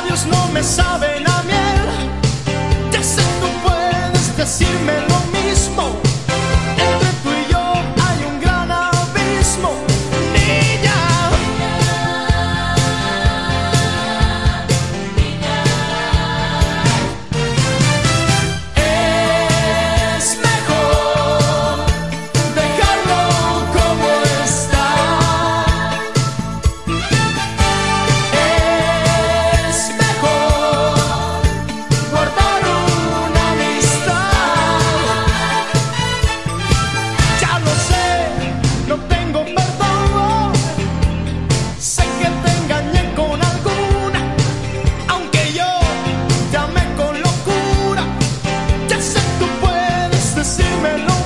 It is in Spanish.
labios no me saben a miel. Ya sé, tú puedes decirme dímelo.